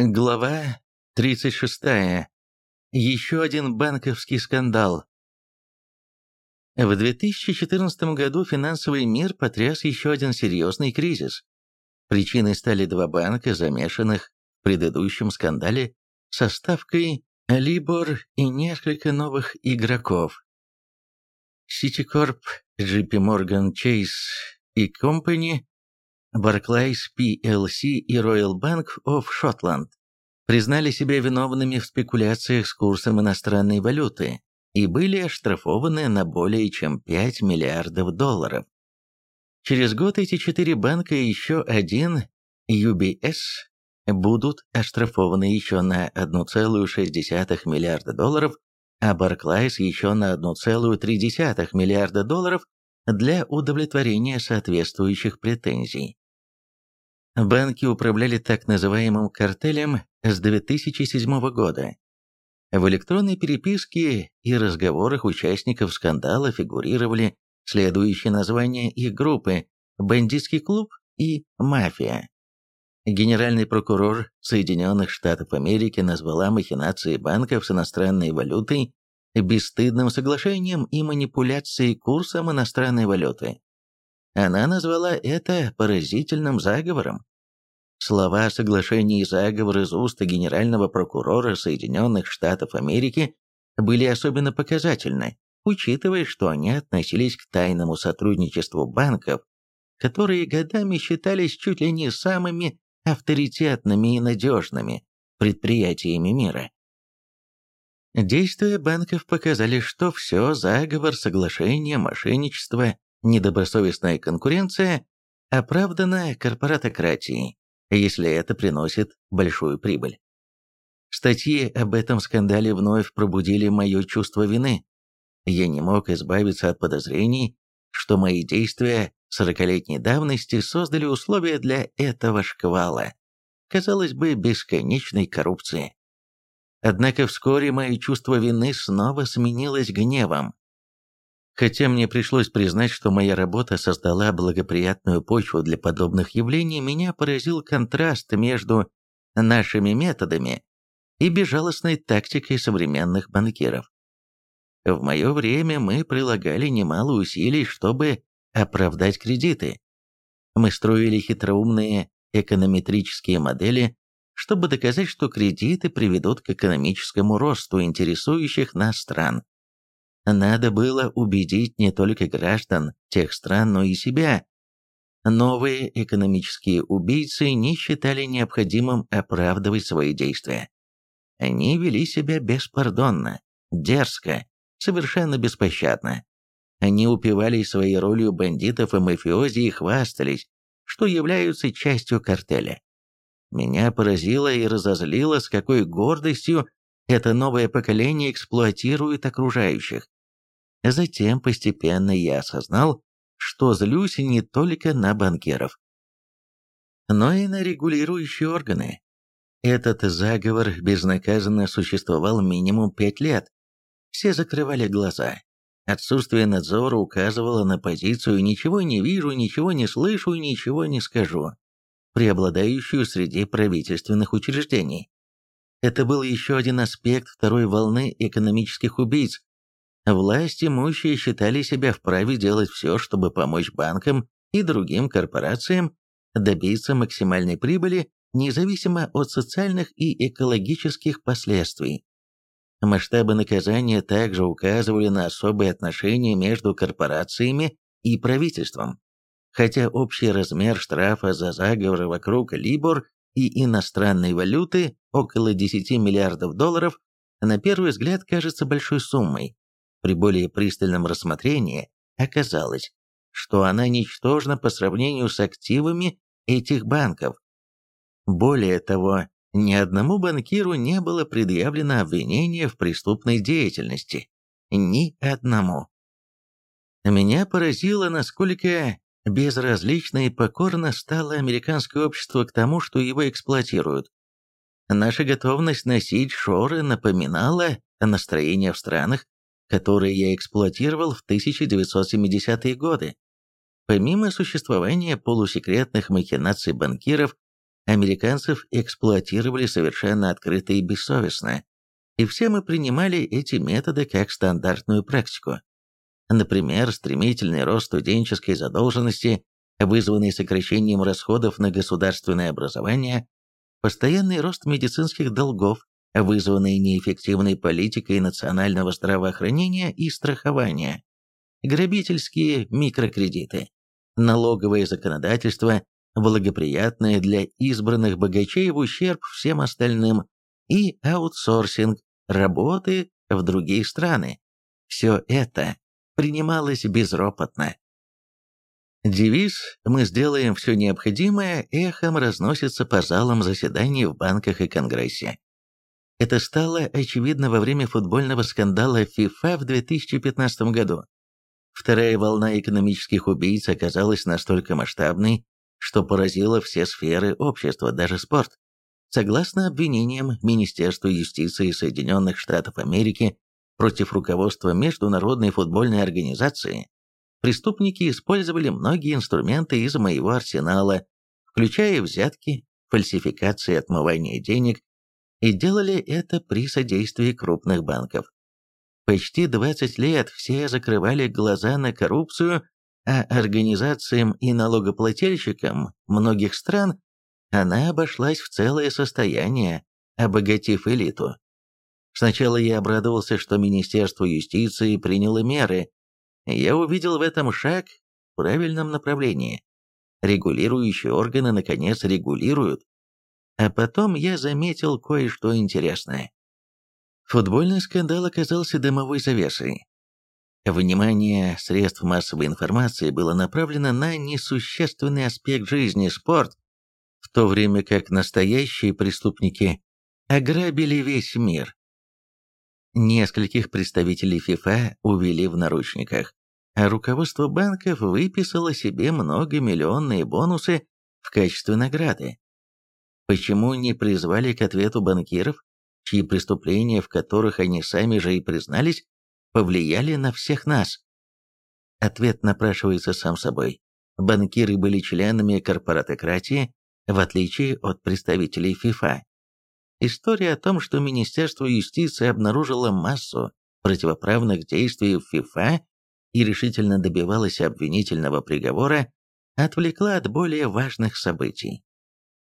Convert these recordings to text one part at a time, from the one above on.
Глава 36. Еще один банковский скандал. В 2014 году финансовый мир потряс еще один серьезный кризис. Причиной стали два банка, замешанных в предыдущем скандале со ставкой Libor и несколько новых игроков. Citicorp, JP Morgan Chase и Company Barclays PLC и Royal Bank of Scotland признали себя виновными в спекуляциях с курсом иностранной валюты и были оштрафованы на более чем 5 миллиардов долларов. Через год эти четыре банка и еще один UBS будут оштрафованы еще на 1,6 миллиарда долларов, а Barclays еще на 1,3 миллиарда долларов для удовлетворения соответствующих претензий. Банки управляли так называемым картелем с 2007 года. В электронной переписке и разговорах участников скандала фигурировали следующие названия их группы «Бандитский клуб» и «Мафия». Генеральный прокурор Соединенных Штатов Америки назвала махинации банков с иностранной валютой бесстыдным соглашением и манипуляцией курсом иностранной валюты. Она назвала это поразительным заговором. Слова о соглашении и заговор из уст генерального прокурора Соединенных Штатов Америки были особенно показательны, учитывая, что они относились к тайному сотрудничеству банков, которые годами считались чуть ли не самыми авторитетными и надежными предприятиями мира. Действия банков показали, что все заговор, соглашение, мошенничество, недобросовестная конкуренция оправдана корпоратократией, если это приносит большую прибыль. Статьи об этом скандале вновь пробудили мое чувство вины. Я не мог избавиться от подозрений, что мои действия сорокалетней давности создали условия для этого шквала, казалось бы, бесконечной коррупции. Однако вскоре мое чувство вины снова сменилось гневом. Хотя мне пришлось признать, что моя работа создала благоприятную почву для подобных явлений, меня поразил контраст между нашими методами и безжалостной тактикой современных банкиров. В мое время мы прилагали немало усилий, чтобы оправдать кредиты. Мы строили хитроумные эконометрические модели, чтобы доказать, что кредиты приведут к экономическому росту интересующих нас стран. Надо было убедить не только граждан тех стран, но и себя. Новые экономические убийцы не считали необходимым оправдывать свои действия. Они вели себя беспардонно, дерзко, совершенно беспощадно. Они упивались своей ролью бандитов и мафиози и хвастались, что являются частью картеля. Меня поразило и разозлило, с какой гордостью это новое поколение эксплуатирует окружающих. Затем постепенно я осознал, что злюсь не только на банкиров, но и на регулирующие органы. Этот заговор безнаказанно существовал минимум пять лет. Все закрывали глаза. Отсутствие надзора указывало на позицию «ничего не вижу, ничего не слышу, ничего не скажу», преобладающую среди правительственных учреждений. Это был еще один аспект второй волны экономических убийц, Власть имущие считали себя вправе делать все, чтобы помочь банкам и другим корпорациям добиться максимальной прибыли, независимо от социальных и экологических последствий. Масштабы наказания также указывали на особые отношения между корпорациями и правительством. Хотя общий размер штрафа за заговоры вокруг Либор и иностранной валюты около 10 миллиардов долларов на первый взгляд кажется большой суммой, при более пристальном рассмотрении оказалось, что она ничтожна по сравнению с активами этих банков. Более того, ни одному банкиру не было предъявлено обвинение в преступной деятельности. Ни одному. Меня поразило, насколько безразлично и покорно стало американское общество к тому, что его эксплуатируют. Наша готовность носить шоры напоминала о настроении в странах, которые я эксплуатировал в 1970-е годы. Помимо существования полусекретных махинаций банкиров, американцев эксплуатировали совершенно открыто и бессовестно, и все мы принимали эти методы как стандартную практику. Например, стремительный рост студенческой задолженности, вызванный сокращением расходов на государственное образование, постоянный рост медицинских долгов, вызванный неэффективной политикой национального здравоохранения и страхования, грабительские микрокредиты, налоговое законодательство, благоприятное для избранных богачей в ущерб всем остальным, и аутсорсинг работы в другие страны. Все это принималось безропотно. Девиз «Мы сделаем все необходимое» эхом разносится по залам заседаний в банках и Конгрессе. Это стало очевидно во время футбольного скандала FIFA в 2015 году. Вторая волна экономических убийц оказалась настолько масштабной, что поразила все сферы общества, даже спорт. Согласно обвинениям Министерства юстиции Соединенных Штатов Америки против руководства Международной футбольной организации, преступники использовали многие инструменты из моего арсенала, включая взятки, фальсификации отмывания денег, и делали это при содействии крупных банков. Почти 20 лет все закрывали глаза на коррупцию, а организациям и налогоплательщикам многих стран она обошлась в целое состояние, обогатив элиту. Сначала я обрадовался, что Министерство юстиции приняло меры. Я увидел в этом шаг в правильном направлении. Регулирующие органы наконец регулируют. А потом я заметил кое-что интересное. Футбольный скандал оказался дымовой завесой. Внимание средств массовой информации было направлено на несущественный аспект жизни – спорт, в то время как настоящие преступники ограбили весь мир. Нескольких представителей ФИФА увели в наручниках, руководство банков выписало себе многомиллионные бонусы в качестве награды. Почему не призвали к ответу банкиров, чьи преступления, в которых они сами же и признались, повлияли на всех нас? Ответ напрашивается сам собой. Банкиры были членами корпоратократии, в отличие от представителей ФИФА. История о том, что Министерство юстиции обнаружило массу противоправных действий в ФИФА и решительно добивалось обвинительного приговора, отвлекла от более важных событий.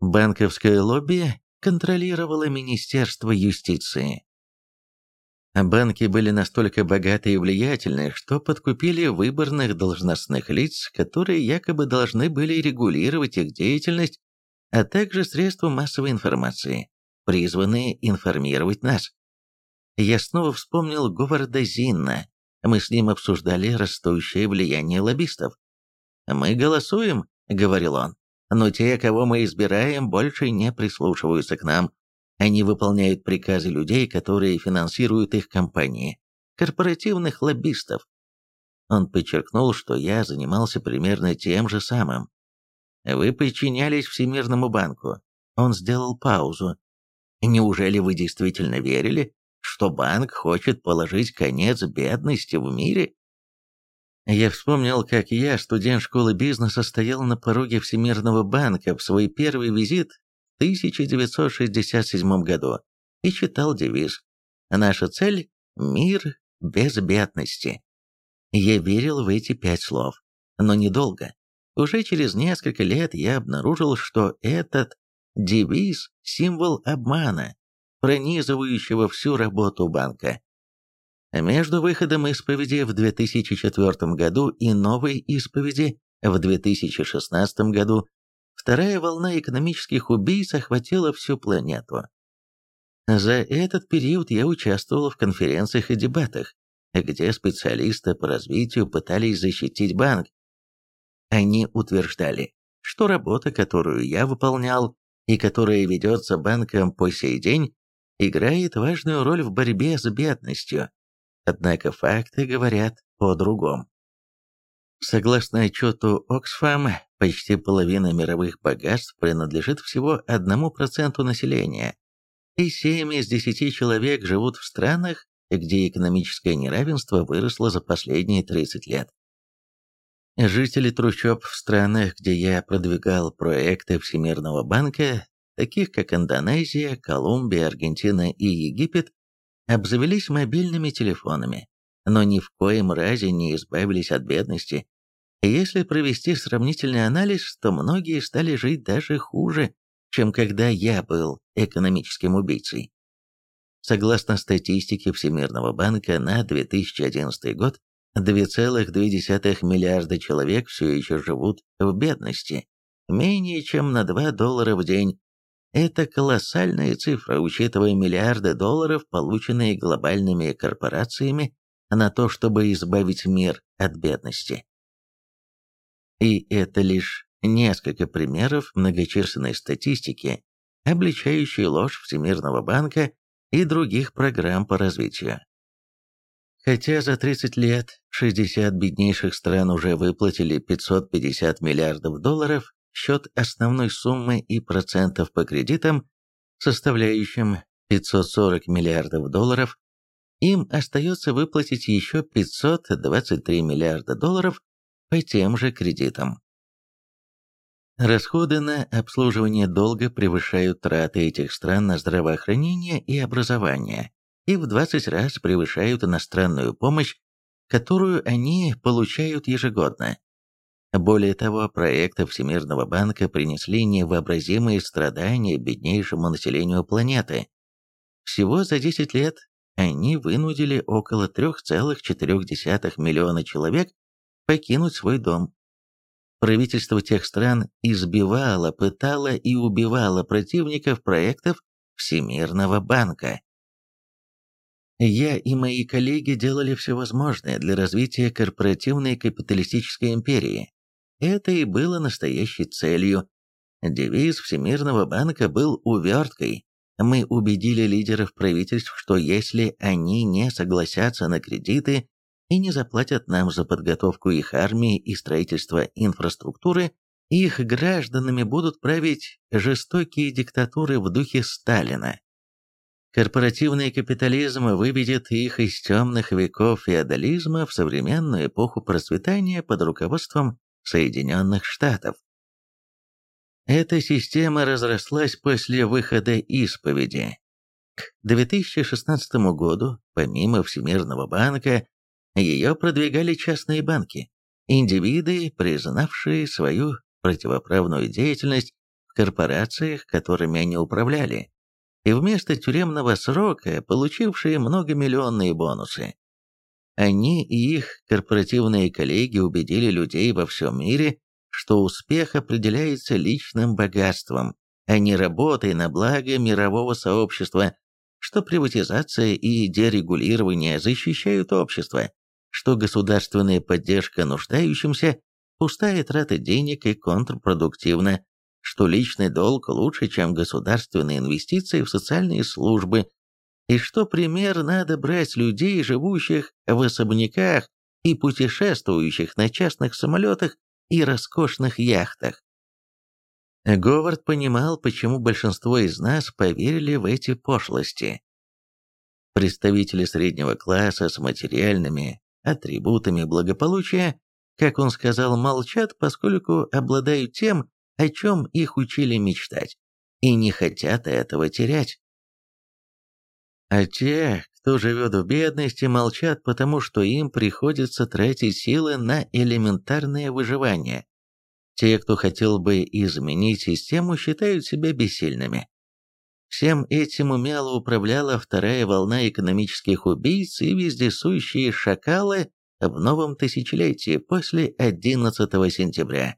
Банковское лобби контролировало Министерство юстиции. Банки были настолько богаты и влиятельны, что подкупили выборных должностных лиц, которые якобы должны были регулировать их деятельность, а также средства массовой информации, призванные информировать нас. Я снова вспомнил Говарда Зинна. Мы с ним обсуждали растущее влияние лоббистов. «Мы голосуем», — говорил он, но те, кого мы избираем, больше не прислушиваются к нам. Они выполняют приказы людей, которые финансируют их компании, корпоративных лоббистов. Он подчеркнул, что я занимался примерно тем же самым. Вы подчинялись Всемирному банку. Он сделал паузу. Неужели вы действительно верили, что банк хочет положить конец бедности в мире? Я вспомнил, как я, студент школы бизнеса, стоял на пороге Всемирного банка в свой первый визит в 1967 году и читал девиз «Наша цель – мир без бедности». Я верил в эти пять слов, но недолго. Уже через несколько лет я обнаружил, что этот девиз – символ обмана, пронизывающего всю работу банка. Между выходом исповеди в 2004 году и новой исповеди в 2016 году вторая волна экономических убийц охватила всю планету. За этот период я участвовал в конференциях и дебатах, где специалисты по развитию пытались защитить банк. Они утверждали, что работа, которую я выполнял и которая ведется банком по сей день, играет важную роль в борьбе с бедностью Однако факты говорят о другом. Согласно отчету Оксфам, почти половина мировых богатств принадлежит всего 1% населения, и 7 из 10 человек живут в странах, где экономическое неравенство выросло за последние 30 лет. Жители трущоб в странах, где я продвигал проекты Всемирного банка, таких как Индонезия, Колумбия, Аргентина и Египет, обзавелись мобильными телефонами, но ни в коем разе не избавились от бедности. Если провести сравнительный анализ, то многие стали жить даже хуже, чем когда я был экономическим убийцей. Согласно статистике Всемирного банка на 2011 год, 2,2 миллиарда человек все еще живут в бедности, менее чем на 2 доллара в день. Это колоссальная цифра, учитывая миллиарды долларов, полученные глобальными корпорациями на то, чтобы избавить мир от бедности. И это лишь несколько примеров многочисленной статистики, обличающей ложь Всемирного банка и других программ по развитию. Хотя за 30 лет 60 беднейших стран уже выплатили 550 миллиардов долларов, счет основной суммы и процентов по кредитам, составляющим 540 миллиардов долларов, им остается выплатить еще 523 миллиарда долларов по тем же кредитам. Расходы на обслуживание долга превышают траты этих стран на здравоохранение и образование и в 20 раз превышают иностранную помощь, которую они получают ежегодно. Более того, проекты Всемирного банка принесли невообразимые страдания беднейшему населению планеты. Всего за 10 лет они вынудили около 3,4 миллиона человек покинуть свой дом. Правительство тех стран избивало, пытало и убивало противников проектов Всемирного банка. Я и мои коллеги делали все возможное для развития корпоративной капиталистической империи. Это и было настоящей целью. Девиз Всемирного банка был уверткой. Мы убедили лидеров правительств, что если они не согласятся на кредиты и не заплатят нам за подготовку их армии и строительство инфраструктуры, их гражданами будут править жестокие диктатуры в духе Сталина. Корпоративный капитализм выведет их из темных веков феодализма в современную эпоху процветания под руководством Соединенных Штатов. Эта система разрослась после выхода исповеди. К 2016 году, помимо Всемирного банка, ее продвигали частные банки, индивиды, признавшие свою противоправную деятельность в корпорациях, которыми они управляли, и вместо тюремного срока получившие многомиллионные бонусы. Они и их корпоративные коллеги убедили людей во всем мире, что успех определяется личным богатством, а не работой на благо мирового сообщества, что приватизация и дерегулирование защищают общество, что государственная поддержка нуждающимся – пустая трата денег и контрпродуктивна, что личный долг лучше, чем государственные инвестиции в социальные службы, и что пример надо брать людей, живущих в особняках и путешествующих на частных самолетах и роскошных яхтах. Говард понимал, почему большинство из нас поверили в эти пошлости. Представители среднего класса с материальными атрибутами благополучия, как он сказал, молчат, поскольку обладают тем, о чем их учили мечтать, и не хотят этого терять. А те, кто живет в бедности, молчат, потому что им приходится тратить силы на элементарное выживание. Те, кто хотел бы изменить систему, считают себя бессильными. Всем этим умело управляла вторая волна экономических убийц и вездесущие шакалы в новом тысячелетии после 11 сентября.